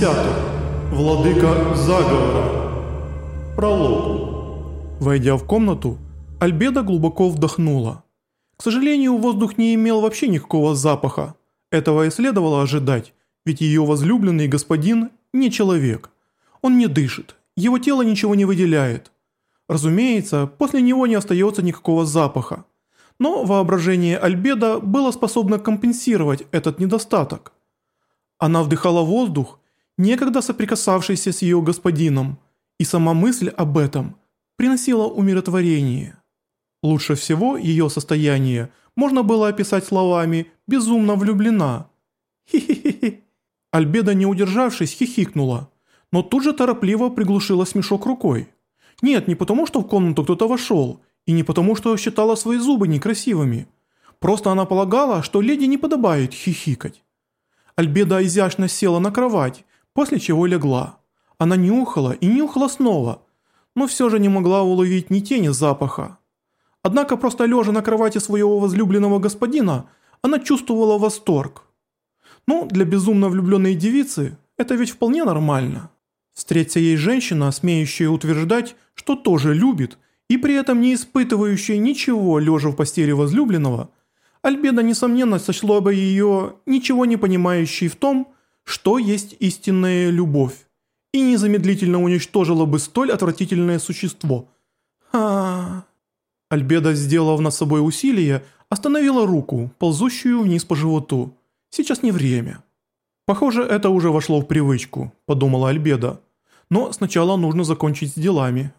10. Владыка заговора. Пролог. Войдя в комнату, Альбеда глубоко вдохнула. К сожалению, воздух не имел вообще никакого запаха. Этого и следовало ожидать, ведь ее возлюбленный господин не человек. Он не дышит, его тело ничего не выделяет. Разумеется, после него не остается никакого запаха. Но воображение Альбеда было способно компенсировать этот недостаток. Она вдыхала воздух, некогда соприкасавшийся с ее господином, и сама мысль об этом приносила умиротворение. Лучше всего ее состояние можно было описать словами «безумно влюблена». Хи-хи-хи. Альбеда, не удержавшись, хихикнула, но тут же торопливо приглушила смешок рукой. Нет, не потому, что в комнату кто-то вошел – и не потому, что считала свои зубы некрасивыми. Просто она полагала, что леди не подобает хихикать. Альбеда изящно села на кровать, после чего легла. Она нюхала и нюхала снова, но все же не могла уловить ни тени запаха. Однако просто лежа на кровати своего возлюбленного господина, она чувствовала восторг. Ну, для безумно влюбленной девицы это ведь вполне нормально. Встретится ей женщина, смеющая утверждать, что тоже любит – и при этом не испытывающая ничего, лежа в постели возлюбленного, Альбеда, несомненно, сочло бы ее ничего не понимающей в том, что есть истинная любовь, и незамедлительно уничтожила бы столь отвратительное существо. Ха. Альбеда, сделав над собой усилие, остановила руку, ползущую вниз по животу. Сейчас не время. Похоже, это уже вошло в привычку, подумала Альбеда. Но сначала нужно закончить с делами.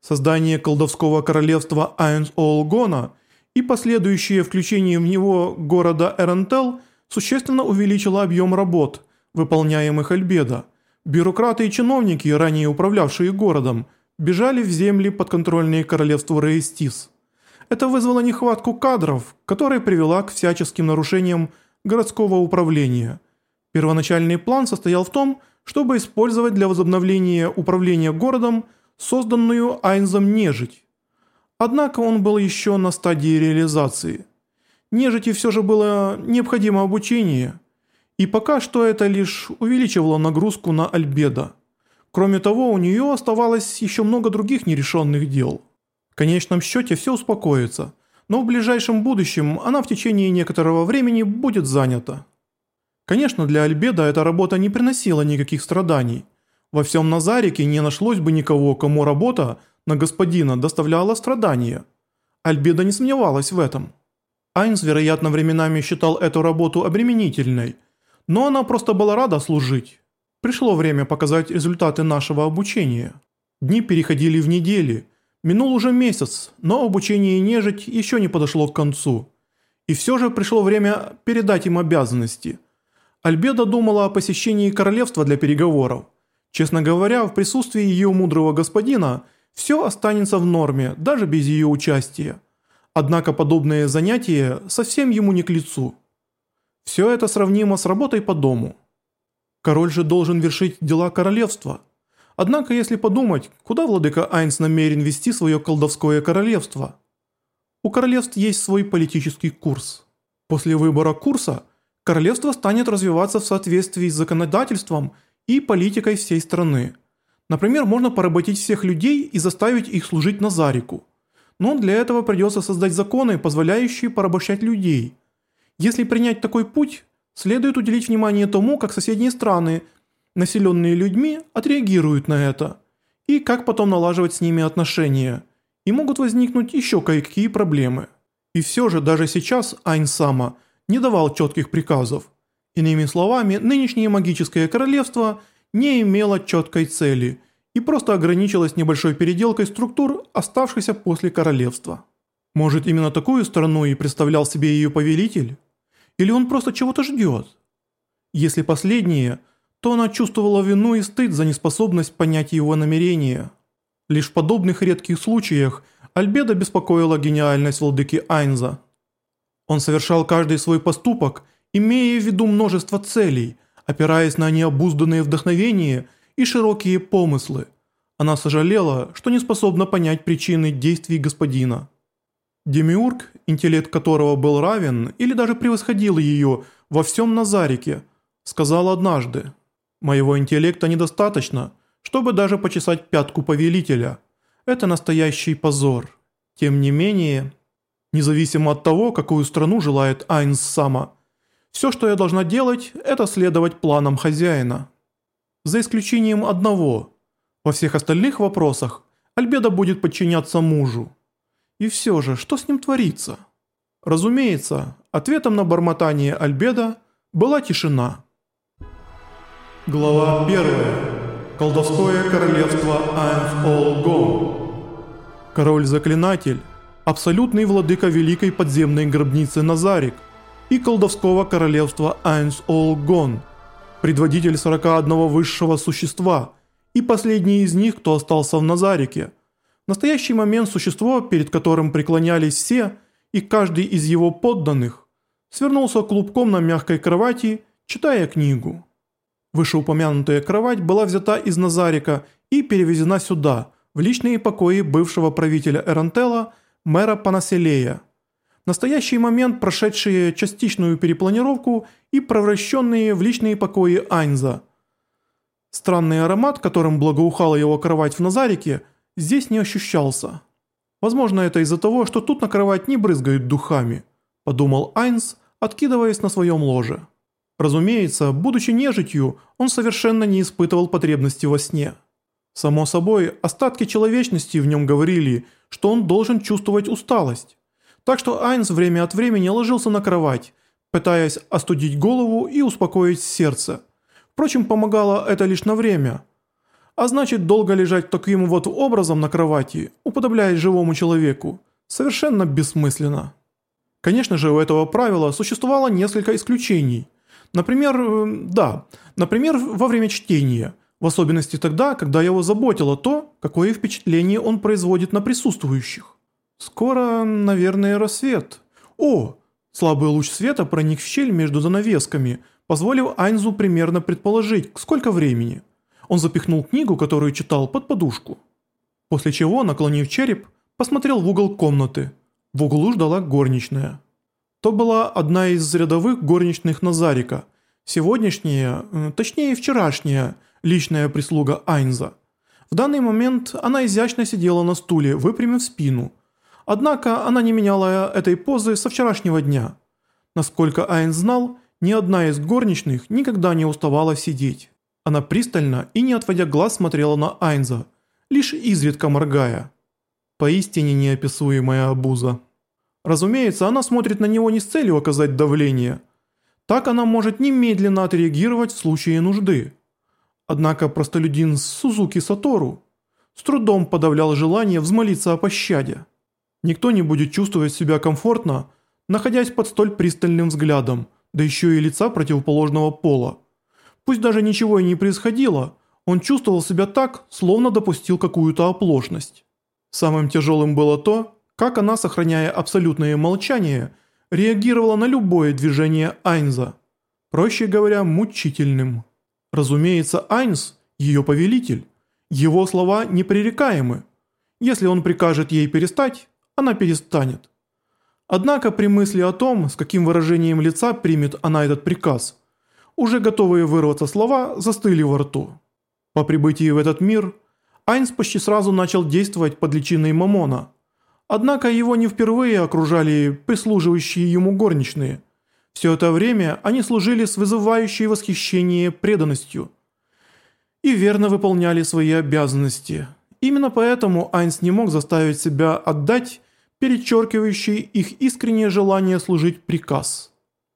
Создание колдовского королевства Айнс-Олгона и последующее включение в него города Эрентел существенно увеличило объем работ, выполняемых Альбеда. Бюрократы и чиновники, ранее управлявшие городом, бежали в земли подконтрольные королевству Рейстис. Это вызвало нехватку кадров, которая привела к всяческим нарушениям городского управления. Первоначальный план состоял в том, чтобы использовать для возобновления управления городом – созданную Айнзом нежить. Однако он был еще на стадии реализации. Нежити все же было необходимо обучение, и пока что это лишь увеличивало нагрузку на Альбеда. Кроме того, у нее оставалось еще много других нерешенных дел. В конечном счете все успокоится, но в ближайшем будущем она в течение некоторого времени будет занята. Конечно, для Альбеда эта работа не приносила никаких страданий – во всем Назарике не нашлось бы никого, кому работа на господина доставляла страдания. Альбеда не сомневалась в этом. Айнс, вероятно, временами считал эту работу обременительной, но она просто была рада служить. Пришло время показать результаты нашего обучения. Дни переходили в недели. Минул уже месяц, но обучение нежить еще не подошло к концу. И все же пришло время передать им обязанности. Альбеда думала о посещении королевства для переговоров – Честно говоря, в присутствии ее мудрого господина все останется в норме, даже без ее участия. Однако подобные занятия совсем ему не к лицу. Все это сравнимо с работой по дому. Король же должен вершить дела королевства. Однако, если подумать, куда владыка Айнс намерен вести свое колдовское королевство? У королевств есть свой политический курс. После выбора курса королевство станет развиваться в соответствии с законодательством – и политикой всей страны. Например, можно поработить всех людей и заставить их служить Назарику. Но для этого придется создать законы, позволяющие порабощать людей. Если принять такой путь, следует уделить внимание тому, как соседние страны, населенные людьми, отреагируют на это, и как потом налаживать с ними отношения. И могут возникнуть еще кое-какие проблемы. И все же даже сейчас Айнсама не давал четких приказов. Иными словами, нынешнее магическое королевство не имело четкой цели и просто ограничилось небольшой переделкой структур, оставшихся после королевства. Может, именно такую страну и представлял себе ее повелитель? Или он просто чего-то ждет? Если последнее, то она чувствовала вину и стыд за неспособность понять его намерения. Лишь в подобных редких случаях Альбеда беспокоила гениальность владыки Айнза. Он совершал каждый свой поступок – имея в виду множество целей, опираясь на необузданное вдохновение и широкие помыслы. Она сожалела, что не способна понять причины действий господина. Демиург, интеллект которого был равен или даже превосходил ее во всем Назарике, сказал однажды, «Моего интеллекта недостаточно, чтобы даже почесать пятку повелителя. Это настоящий позор. Тем не менее, независимо от того, какую страну желает Айнс Сама, все, что я должна делать, это следовать планам хозяина. За исключением одного. Во всех остальных вопросах Альбеда будет подчиняться мужу. И все же, что с ним творится? Разумеется, ответом на бормотание Альбеда была тишина. Глава 1. Колдовское королевство Айнс-Ол-Гон. Король-заклинатель, абсолютный владыка великой подземной гробницы Назарик и колдовского королевства Айнс-Ол-Гон, предводитель 41 высшего существа и последний из них, кто остался в Назарике – настоящий момент существо, перед которым преклонялись все, и каждый из его подданных, свернулся клубком на мягкой кровати, читая книгу. Вышеупомянутая кровать была взята из Назарика и перевезена сюда, в личные покои бывшего правителя Эрантела, мэра Панаселея. В настоящий момент прошедшие частичную перепланировку и превращенные в личные покои Айнза. Странный аромат, которым благоухала его кровать в Назарике – здесь не ощущался. Возможно, это из-за того, что тут на кровать не брызгают духами, подумал Айнс, откидываясь на своем ложе. Разумеется, будучи нежитью, он совершенно не испытывал потребности во сне. Само собой, остатки человечности в нем говорили, что он должен чувствовать усталость. Так что Айнс время от времени ложился на кровать, пытаясь остудить голову и успокоить сердце. Впрочем, помогало это лишь на время – а значит, долго лежать таким вот образом на кровати, уподобляясь живому человеку, совершенно бессмысленно. Конечно же, у этого правила существовало несколько исключений. Например, э, да, например, во время чтения, в особенности тогда, когда его заботило то, какое впечатление он производит на присутствующих. Скоро, наверное, рассвет. О, слабый луч света проник в щель между занавесками, позволив Айнзу примерно предположить, сколько времени – он запихнул книгу, которую читал, под подушку. После чего, наклонив череп, посмотрел в угол комнаты. В углу ждала горничная. То была одна из рядовых горничных Назарика. Сегодняшняя, э, точнее вчерашняя, личная прислуга Айнза. В данный момент она изящно сидела на стуле, выпрямив спину. Однако она не меняла этой позы со вчерашнего дня. Насколько Айнз знал, ни одна из горничных никогда не уставала сидеть. Она пристально и не отводя глаз смотрела на Айнза, лишь изредка моргая. Поистине неописуемая обуза. Разумеется, она смотрит на него не с целью оказать давление. Так она может немедленно отреагировать в случае нужды. Однако простолюдин Сузуки Сатору с трудом подавлял желание взмолиться о пощаде. Никто не будет чувствовать себя комфортно, находясь под столь пристальным взглядом, да еще и лица противоположного пола. Пусть даже ничего и не происходило, он чувствовал себя так, словно допустил какую-то оплошность. Самым тяжелым было то, как она, сохраняя абсолютное молчание, реагировала на любое движение Айнза. Проще говоря, мучительным. Разумеется, Айнз – ее повелитель. Его слова непререкаемы. Если он прикажет ей перестать, она перестанет. Однако при мысли о том, с каким выражением лица примет она этот приказ, уже готовые вырваться слова застыли во рту. По прибытии в этот мир Айнс почти сразу начал действовать под личиной Мамона. Однако его не впервые окружали прислуживающие ему горничные. Все это время они служили с вызывающей восхищение преданностью и верно выполняли свои обязанности. Именно поэтому Айнс не мог заставить себя отдать перечеркивающий их искреннее желание служить приказ –